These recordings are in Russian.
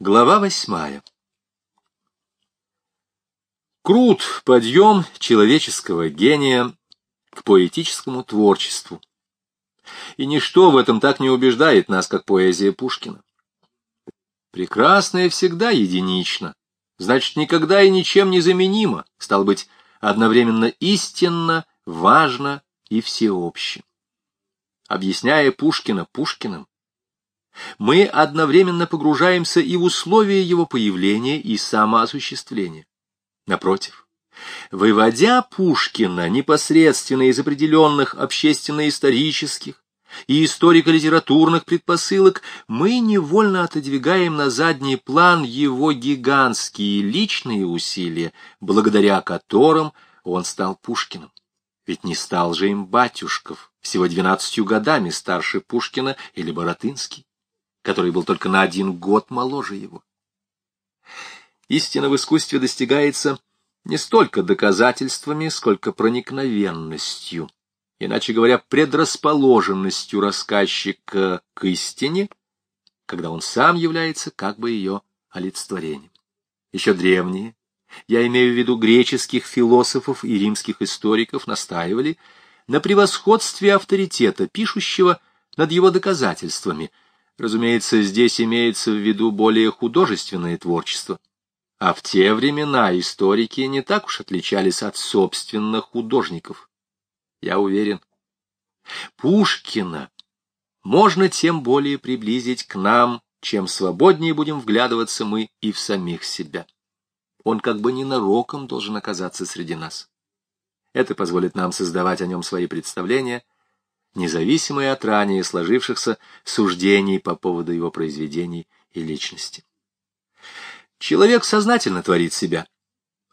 Глава восьмая Крут подъем человеческого гения к поэтическому творчеству. И ничто в этом так не убеждает нас, как поэзия Пушкина. Прекрасное всегда единично, значит, никогда и ничем не заменимо, стал быть, одновременно истинно, важно и всеобще. Объясняя Пушкина Пушкиным, мы одновременно погружаемся и в условия его появления и самоосуществления. Напротив, выводя Пушкина непосредственно из определенных общественно-исторических и историко-литературных предпосылок, мы невольно отодвигаем на задний план его гигантские личные усилия, благодаря которым он стал Пушкиным. Ведь не стал же им Батюшков, всего двенадцатью годами старше Пушкина или Боротынский который был только на один год моложе его. Истина в искусстве достигается не столько доказательствами, сколько проникновенностью, иначе говоря, предрасположенностью рассказчика к истине, когда он сам является как бы ее олицетворением. Еще древние, я имею в виду греческих философов и римских историков, настаивали на превосходстве авторитета пишущего над его доказательствами – Разумеется, здесь имеется в виду более художественное творчество. А в те времена историки не так уж отличались от собственных художников. Я уверен. Пушкина можно тем более приблизить к нам, чем свободнее будем вглядываться мы и в самих себя. Он как бы ненароком должен оказаться среди нас. Это позволит нам создавать о нем свои представления – независимые от ранее сложившихся суждений по поводу его произведений и личности. Человек сознательно творит себя,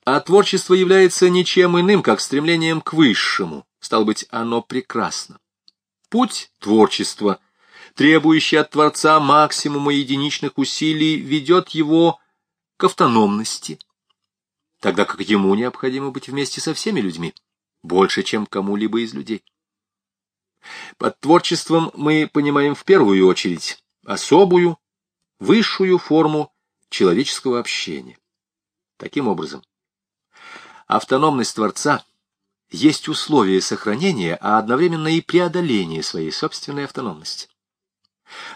а творчество является ничем иным, как стремлением к высшему, стало быть, оно прекрасно. Путь творчества, требующий от Творца максимума единичных усилий, ведет его к автономности, тогда как ему необходимо быть вместе со всеми людьми, больше, чем кому-либо из людей. Под творчеством мы понимаем в первую очередь особую, высшую форму человеческого общения. Таким образом, автономность Творца есть условие сохранения, а одновременно и преодоления своей собственной автономности.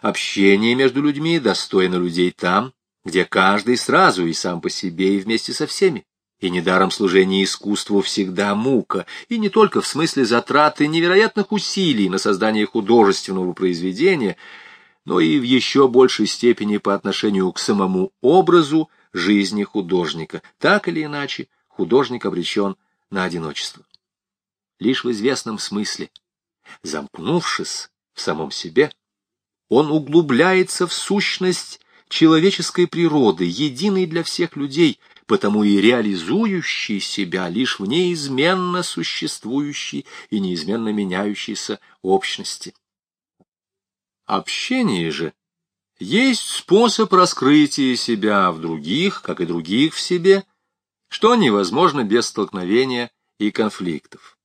Общение между людьми достойно людей там, где каждый сразу и сам по себе, и вместе со всеми. И недаром служение искусству всегда мука, и не только в смысле затраты невероятных усилий на создание художественного произведения, но и в еще большей степени по отношению к самому образу жизни художника. Так или иначе, художник обречен на одиночество. Лишь в известном смысле, замкнувшись в самом себе, он углубляется в сущность человеческой природы, единой для всех людей, потому и реализующий себя лишь в неизменно существующей и неизменно меняющейся общности. Общение же есть способ раскрытия себя в других, как и других в себе, что невозможно без столкновения и конфликтов.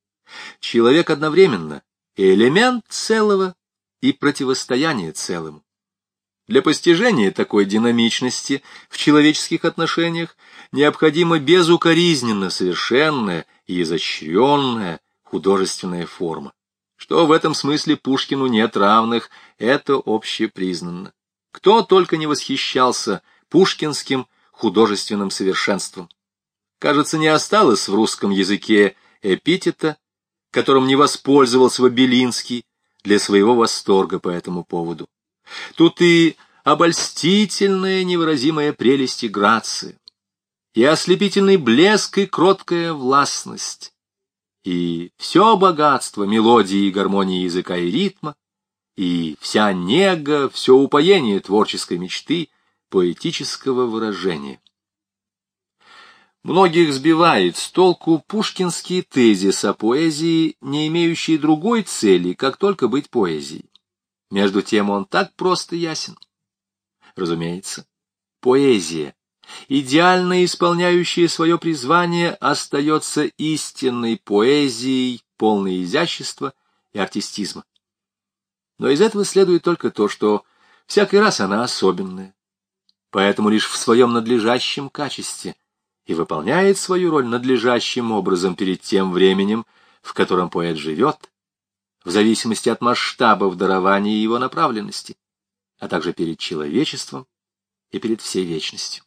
Человек одновременно элемент целого и противостояние целому. Для постижения такой динамичности в человеческих отношениях необходима безукоризненно совершенная и изощренная художественная форма. Что в этом смысле Пушкину нет равных, это общепризнанно. Кто только не восхищался пушкинским художественным совершенством. Кажется, не осталось в русском языке эпитета, которым не воспользовался Белинский для своего восторга по этому поводу. Тут и обольстительная невыразимая прелесть и грация, и ослепительный блеск и кроткая властность, и все богатство мелодии и гармонии языка и ритма, и вся нега, все упоение творческой мечты, поэтического выражения. Многих сбивает с толку пушкинский тезис о поэзии, не имеющий другой цели, как только быть поэзией. Между тем он так просто ясен. Разумеется, поэзия, идеально исполняющая свое призвание, остается истинной поэзией, полной изящества и артистизма. Но из этого следует только то, что всякий раз она особенная. поэтому лишь в своем надлежащем качестве и выполняет свою роль надлежащим образом перед тем временем, в котором поэт живет, в зависимости от масштабов дарования его направленности, а также перед человечеством и перед всей вечностью.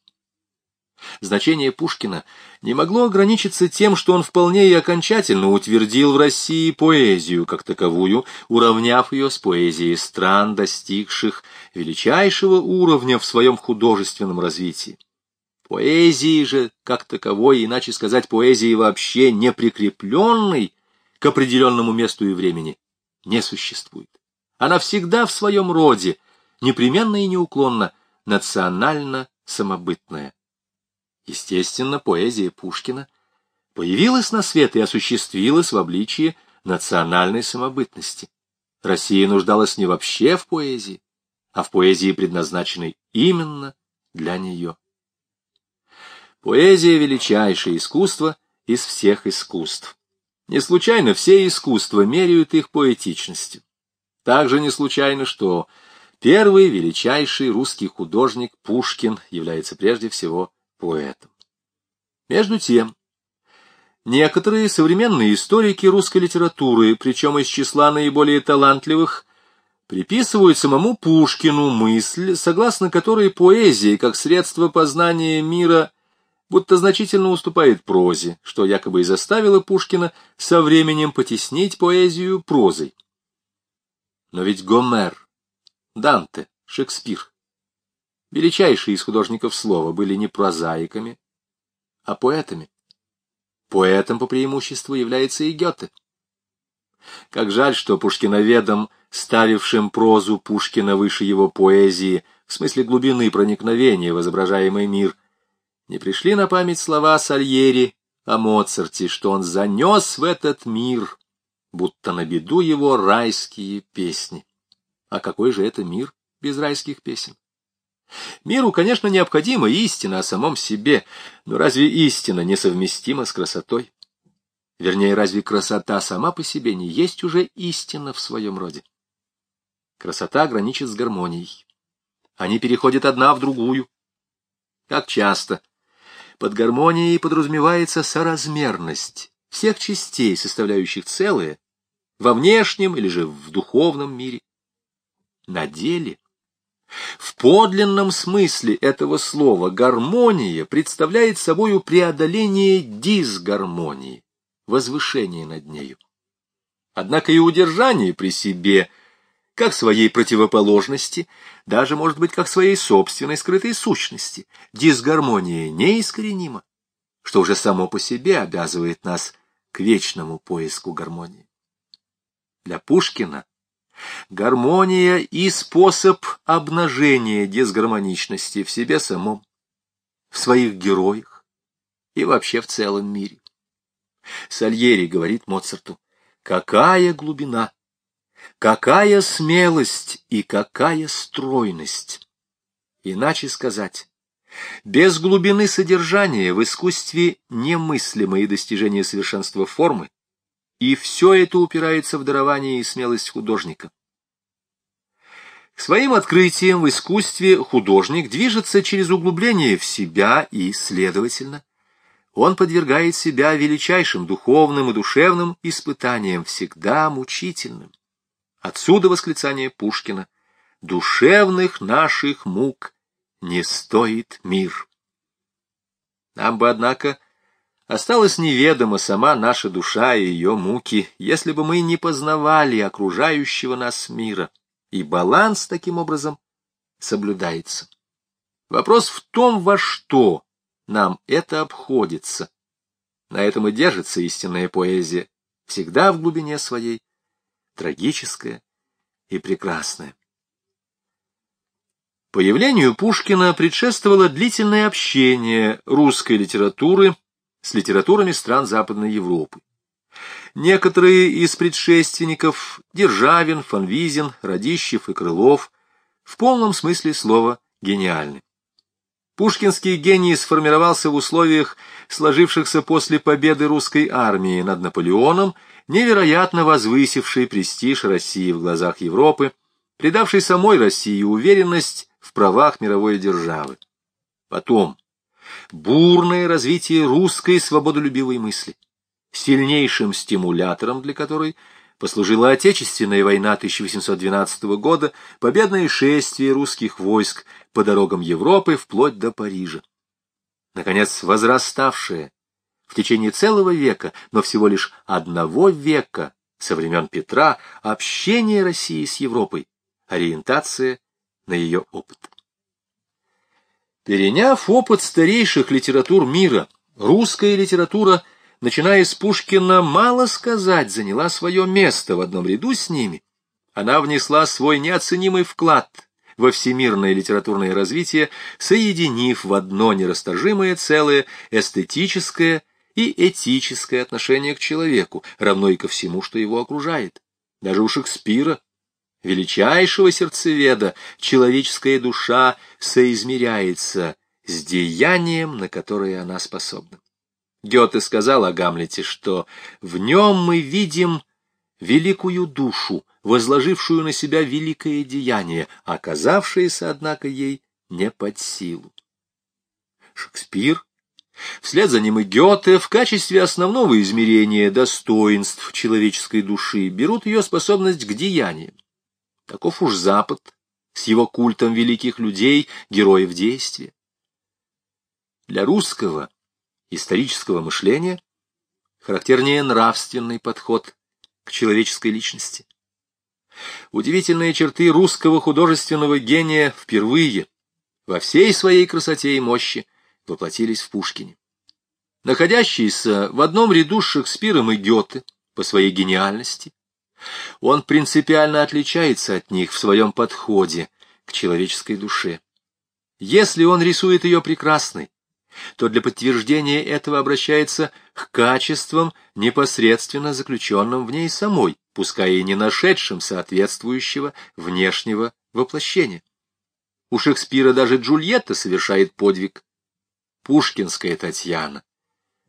Значение Пушкина не могло ограничиться тем, что он вполне и окончательно утвердил в России поэзию как таковую, уравняв ее с поэзией стран, достигших величайшего уровня в своем художественном развитии. Поэзии же, как таковой, иначе сказать, поэзии вообще не прикрепленной к определенному месту и времени, не существует. Она всегда в своем роде, непременно и неуклонно, национально самобытная. Естественно, поэзия Пушкина появилась на свет и осуществилась в обличии национальной самобытности. Россия нуждалась не вообще в поэзии, а в поэзии, предназначенной именно для нее. Поэзия — величайшее искусство из всех искусств. Не случайно все искусства меряют их поэтичностью. Также не случайно, что первый величайший русский художник Пушкин является прежде всего поэтом. Между тем, некоторые современные историки русской литературы, причем из числа наиболее талантливых, приписывают самому Пушкину мысль, согласно которой поэзия, как средство познания мира, будто значительно уступает прозе, что якобы и заставило Пушкина со временем потеснить поэзию прозой. Но ведь Гомер, Данте, Шекспир величайшие из художников слова, были не прозаиками, а поэтами. Поэтом по преимуществу является и Гёте. Как жаль, что пушкиноведом, ставившим прозу Пушкина выше его поэзии, в смысле глубины проникновения в изображаемый мир, не пришли на память слова Сальери о Моцарте, что он занес в этот мир, будто на беду его райские песни. А какой же это мир без райских песен? Миру, конечно, необходима истина о самом себе, но разве истина несовместима с красотой? Вернее, разве красота сама по себе не есть уже истина в своем роде? Красота граничит с гармонией. Они переходят одна в другую. Как часто под гармонией подразумевается соразмерность всех частей, составляющих целое, во внешнем или же в духовном мире. На деле в подлинном смысле этого слова гармония представляет собою преодоление дисгармонии, возвышение над нею. Однако и удержание при себе, как своей противоположности, даже, может быть, как своей собственной скрытой сущности, дисгармония неискоренима, что уже само по себе обязывает нас к вечному поиску гармонии. Для Пушкина Гармония и способ обнажения дисгармоничности в себе самом, в своих героях и вообще в целом мире. Сальери говорит Моцарту, какая глубина, какая смелость и какая стройность. Иначе сказать, без глубины содержания в искусстве немыслимые достижения совершенства формы, и все это упирается в дарование и смелость художника. К своим открытиям в искусстве художник движется через углубление в себя и, следовательно, он подвергает себя величайшим духовным и душевным испытаниям, всегда мучительным. Отсюда восклицание Пушкина «Душевных наших мук не стоит мир». Нам бы, однако, Осталась неведома сама наша душа и ее муки, если бы мы не познавали окружающего нас мира, и баланс таким образом соблюдается. Вопрос в том, во что нам это обходится. На этом и держится истинная поэзия, всегда в глубине своей, трагическая и прекрасная. Появлению Пушкина предшествовало длительное общение русской литературы с литературами стран Западной Европы. Некоторые из предшественников Державин, Фанвизин, Радищев и Крылов в полном смысле слова гениальны. Пушкинский гений сформировался в условиях, сложившихся после победы русской армии над Наполеоном, невероятно возвысивший престиж России в глазах Европы, придавший самой России уверенность в правах мировой державы. Потом бурное развитие русской свободолюбивой мысли, сильнейшим стимулятором для которой послужила Отечественная война 1812 года, победное шествие русских войск по дорогам Европы вплоть до Парижа. Наконец, возраставшее в течение целого века, но всего лишь одного века со времен Петра, общение России с Европой, ориентация на ее опыт. Переняв опыт старейших литератур мира, русская литература, начиная с Пушкина, мало сказать, заняла свое место в одном ряду с ними. Она внесла свой неоценимый вклад во всемирное литературное развитие, соединив в одно нерасторжимое целое эстетическое и этическое отношение к человеку, равно и ко всему, что его окружает. Даже у Шекспира, величайшего сердцеведа, человеческая душа соизмеряется с деянием, на которое она способна. Гёте сказал о Гамлете, что в нем мы видим великую душу, возложившую на себя великое деяние, оказавшееся, однако, ей не под силу. Шекспир, вслед за ним и Гёте, в качестве основного измерения достоинств человеческой души берут ее способность к деяниям. Таков уж Запад с его культом великих людей, героев действия. Для русского исторического мышления характернее нравственный подход к человеческой личности. Удивительные черты русского художественного гения впервые во всей своей красоте и мощи воплотились в Пушкине. Находящийся в одном ряду с Шекспиром и Гёте по своей гениальности, он принципиально отличается от них в своем подходе к человеческой душе. Если он рисует ее прекрасной, то для подтверждения этого обращается к качествам, непосредственно заключенным в ней самой, пускай и не нашедшим соответствующего внешнего воплощения. У Шекспира даже Джульетта совершает подвиг. Пушкинская Татьяна,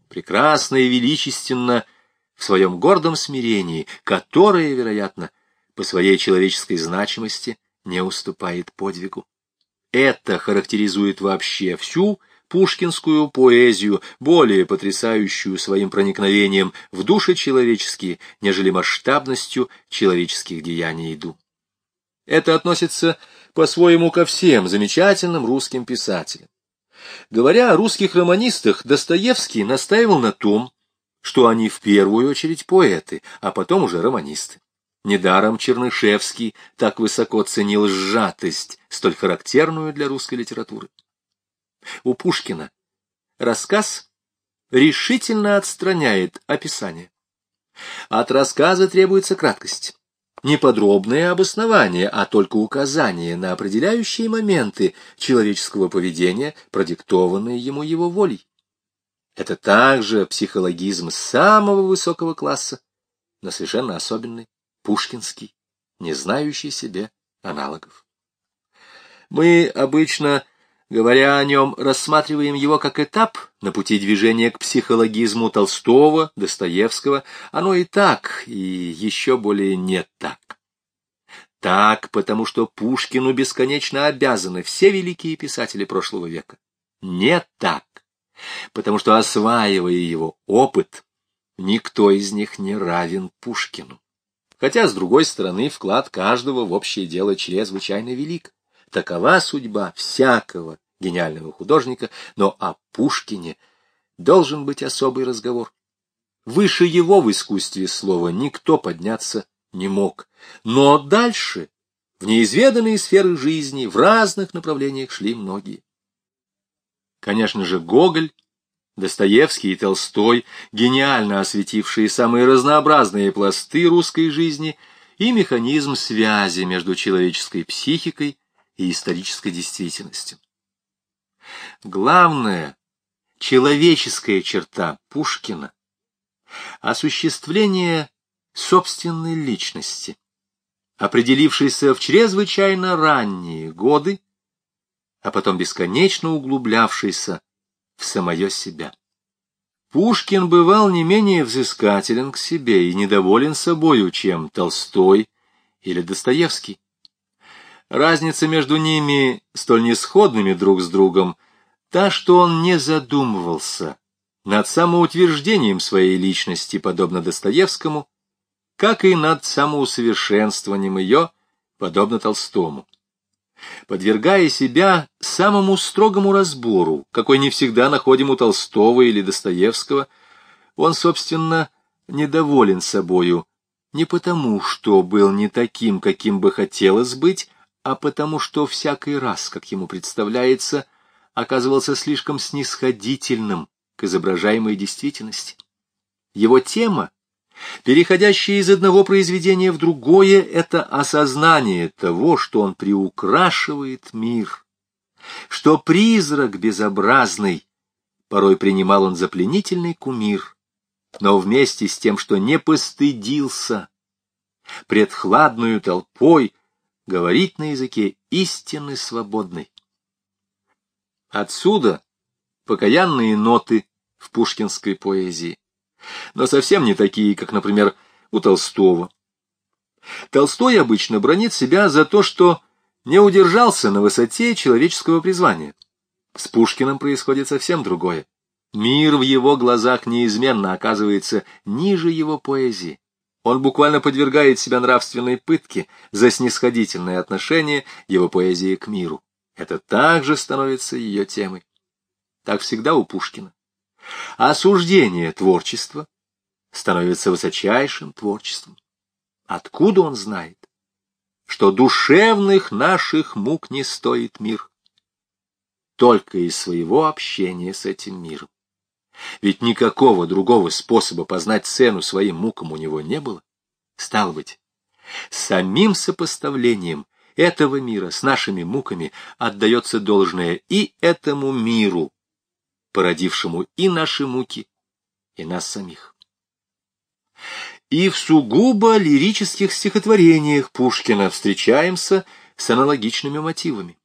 прекрасно и величественно в своем гордом смирении, которое, вероятно, по своей человеческой значимости не уступает подвигу. Это характеризует вообще всю пушкинскую поэзию, более потрясающую своим проникновением в души человеческие, нежели масштабностью человеческих деяний и дум. Это относится по-своему ко всем замечательным русским писателям. Говоря о русских романистах, Достоевский настаивал на том, что они в первую очередь поэты, а потом уже романисты. Недаром Чернышевский так высоко ценил сжатость, столь характерную для русской литературы. У Пушкина рассказ решительно отстраняет описание. От рассказа требуется краткость. Не подробное обоснование, а только указание на определяющие моменты человеческого поведения, продиктованные ему его волей. Это также психологизм самого высокого класса, но совершенно особенный, пушкинский, не знающий себе аналогов. Мы обычно Говоря о нем, рассматриваем его как этап на пути движения к психологизму Толстого, Достоевского. Оно и так, и еще более не так. Так, потому что Пушкину бесконечно обязаны все великие писатели прошлого века. Не так, потому что, осваивая его опыт, никто из них не равен Пушкину. Хотя, с другой стороны, вклад каждого в общее дело чрезвычайно велик. Такова судьба всякого гениального художника, но о Пушкине должен быть особый разговор. Выше его в искусстве слова никто подняться не мог. Но дальше, в неизведанные сферы жизни, в разных направлениях шли многие. Конечно же, Гоголь, Достоевский и Толстой, гениально осветившие самые разнообразные пласты русской жизни и механизм связи между человеческой психикой и исторической действительностью. Главная человеческая черта Пушкина — осуществление собственной личности, определившейся в чрезвычайно ранние годы, а потом бесконечно углублявшейся в самое себя. Пушкин бывал не менее взыскателен к себе и недоволен собою, чем Толстой или Достоевский. Разница между ними, столь несходными друг с другом, та, что он не задумывался над самоутверждением своей личности, подобно Достоевскому, как и над самоусовершенствованием ее, подобно Толстому. Подвергая себя самому строгому разбору, какой не всегда находим у Толстого или Достоевского, он, собственно, недоволен собою, не потому, что был не таким, каким бы хотелось быть, а потому, что всякий раз, как ему представляется, оказывался слишком снисходительным к изображаемой действительности. Его тема, переходящая из одного произведения в другое, это осознание того, что он приукрашивает мир, что призрак безобразный, порой принимал он за пленительный кумир, но вместе с тем, что не постыдился пред хладную толпой, говорить на языке истины свободной. Отсюда покаянные ноты в пушкинской поэзии, но совсем не такие, как, например, у Толстого. Толстой обычно бронит себя за то, что не удержался на высоте человеческого призвания. С Пушкиным происходит совсем другое. Мир в его глазах неизменно оказывается ниже его поэзии. Он буквально подвергает себя нравственной пытке за снисходительное отношение его поэзии к миру. Это также становится ее темой. Так всегда у Пушкина. осуждение творчества становится высочайшим творчеством. Откуда он знает, что душевных наших мук не стоит мир? Только из своего общения с этим миром. Ведь никакого другого способа познать цену своим мукам у него не было. Стало быть, самим сопоставлением этого мира с нашими муками отдается должное и этому миру, породившему и наши муки, и нас самих. И в сугубо лирических стихотворениях Пушкина встречаемся с аналогичными мотивами.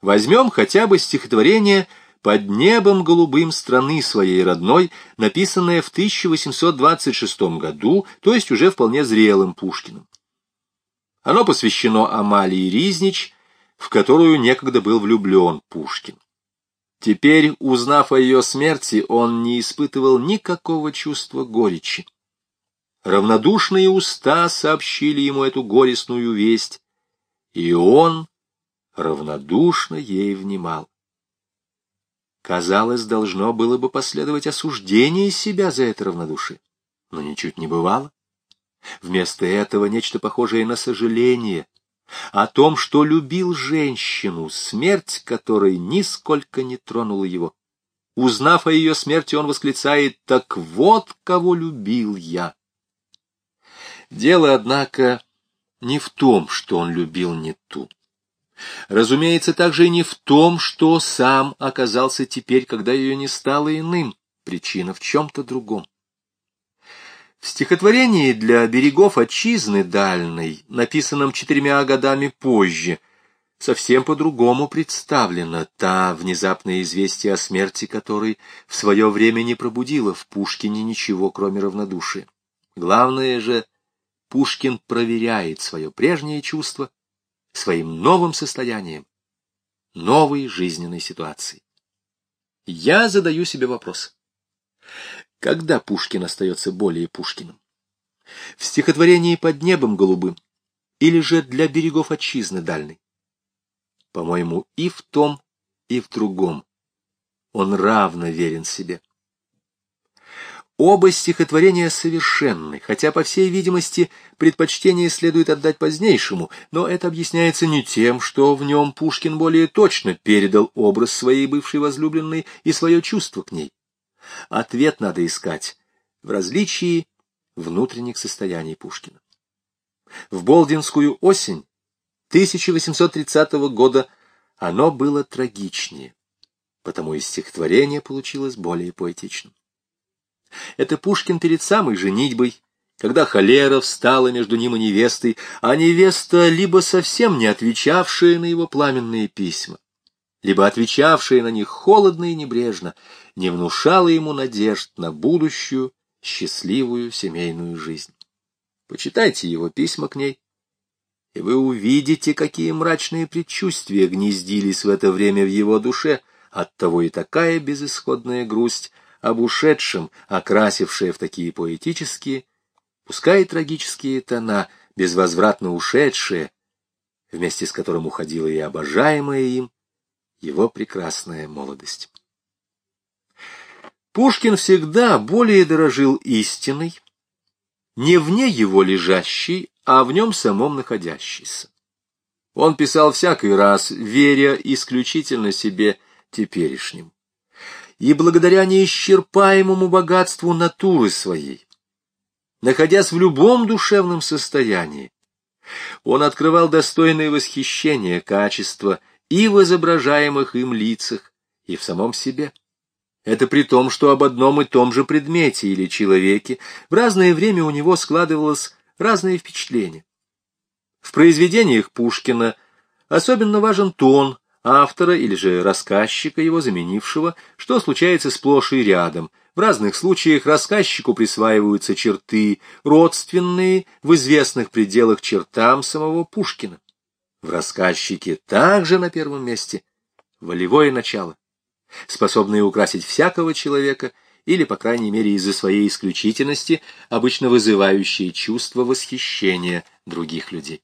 Возьмем хотя бы стихотворение «Под небом голубым страны своей родной», написанное в 1826 году, то есть уже вполне зрелым Пушкиным. Оно посвящено Амалии Ризнич, в которую некогда был влюблен Пушкин. Теперь, узнав о ее смерти, он не испытывал никакого чувства горечи. Равнодушные уста сообщили ему эту горестную весть, и он равнодушно ей внимал. Казалось, должно было бы последовать осуждение себя за это равнодушие, но ничуть не бывало. Вместо этого нечто похожее на сожаление о том, что любил женщину, смерть которой нисколько не тронула его. Узнав о ее смерти, он восклицает «Так вот, кого любил я!» Дело, однако, не в том, что он любил не ту. Разумеется, также и не в том, что сам оказался теперь, когда ее не стало иным. Причина в чем-то другом. В стихотворении для берегов отчизны дальной, написанном четырьмя годами позже, совсем по-другому представлена та внезапное известие о смерти которой в свое время не пробудило в Пушкине ничего, кроме равнодушия. Главное же, Пушкин проверяет свое прежнее чувство своим новым состоянием, новой жизненной ситуацией. Я задаю себе вопрос. Когда Пушкин остается более Пушкиным? В стихотворении «Под небом голубым» или же для берегов отчизны дальней? По-моему, и в том, и в другом он равно верен себе. Оба стихотворения совершенны, хотя, по всей видимости, предпочтение следует отдать позднейшему, но это объясняется не тем, что в нем Пушкин более точно передал образ своей бывшей возлюбленной и свое чувство к ней. Ответ надо искать в различии внутренних состояний Пушкина. В Болдинскую осень 1830 года оно было трагичнее, потому и стихотворение получилось более поэтичным. Это Пушкин перед самой женитьбой, когда холера встала между ним и невестой, а невеста либо совсем не отвечавшая на его пламенные письма, либо отвечавшая на них холодно и небрежно, не внушала ему надежд на будущую счастливую семейную жизнь. Почитайте его письма к ней, и вы увидите, какие мрачные предчувствия гнездились в это время в его душе, Оттого и такая безысходная грусть об ушедшем, окрасившая в такие поэтические, пускай и трагические тона, безвозвратно ушедшие, вместе с которым уходила и обожаемая им его прекрасная молодость. Пушкин всегда более дорожил истиной, не вне его лежащей, а в нем самом находящейся. Он писал всякий раз, веря исключительно себе теперешним. И благодаря неисчерпаемому богатству натуры своей, находясь в любом душевном состоянии, он открывал достойное восхищение качества и в изображаемых им лицах, и в самом себе. Это при том, что об одном и том же предмете или человеке в разное время у него складывалось разное впечатление. В произведениях Пушкина особенно важен тон автора или же рассказчика, его заменившего, что случается сплошь и рядом. В разных случаях рассказчику присваиваются черты, родственные в известных пределах чертам самого Пушкина. В рассказчике также на первом месте волевое начало, способное украсить всякого человека или, по крайней мере, из-за своей исключительности, обычно вызывающее чувство восхищения других людей.